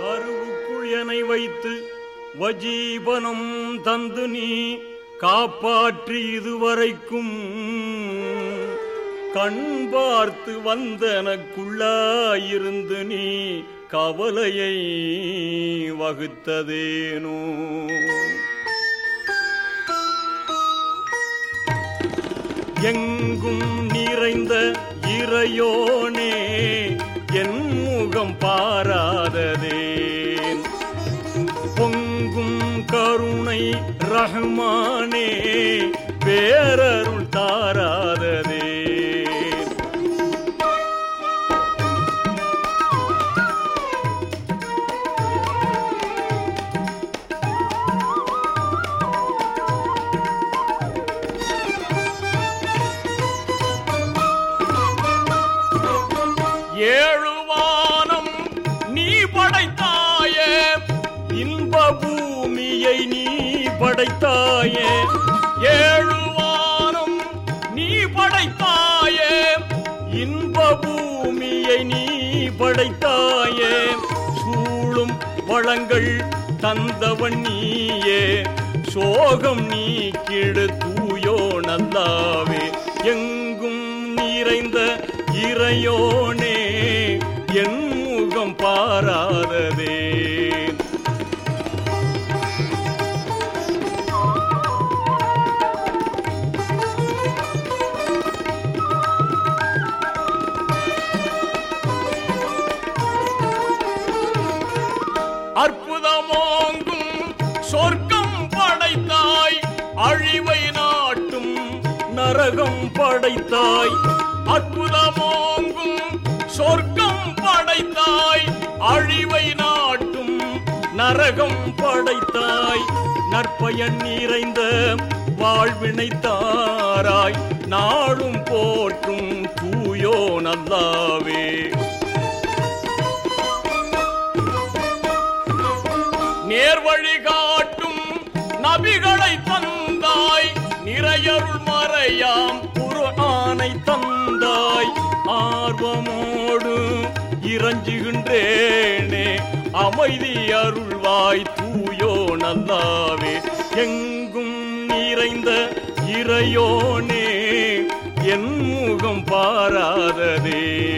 கருவுக்குள் வைத்து வஜீபனம் தந்து நீ காப்பாற்றி இதுவரைக்கும். கண் பார்த்து வந்தனக்குள்ளாயிருந்து நீ கவலையை வகுத்ததேனோ? எங்கும் நிறைந்த இறையோனே என் முகம் பாராததேன் பொங்கும் கருணை ரஹ்மானே பேரருள் தா ஏழுவானம் நீ படைத்தாயே இன்ப பூமியை நீ படைத்தாயே. ஏழுவானம் நீ படைத்தாயே இன்ப பூமியை நீ படைத்தாயே. சூழும் வளங்கள் தந்தவன் நீயே சோகம் நீக்கிடு தூயோ நல்லாவே. எங்கும் நிறைந்த இறையோனே என் முகம் பாராததே. அற்புதமோங்கும் சொர்க்கம் படைத்தாய் அழிவை நாட்டும் நரகம் படைத்தாய். அற்புதமோங்கும் சொர்க்கம் படைத்தாய் அழிவை நாட்டும் நரகம் படைத்தாய். நற்பயன் நிறைந்த வாழ்வினை தாராய் நாளும் போற்றும் தூயோ நல்லாவே. நேர்வழி காட்டும் நபிகளை தந்தாய். நிறையருள் மறையாம் குர்ஆனை தந்தாய். ஆர்வமோடு இறஞ்சுகின்றேனே. அமைதி அருள்வாய் தூயோ நல்லாவே. எங்கும் நிறைந்த இறையோனே என் முகம் பாராததே.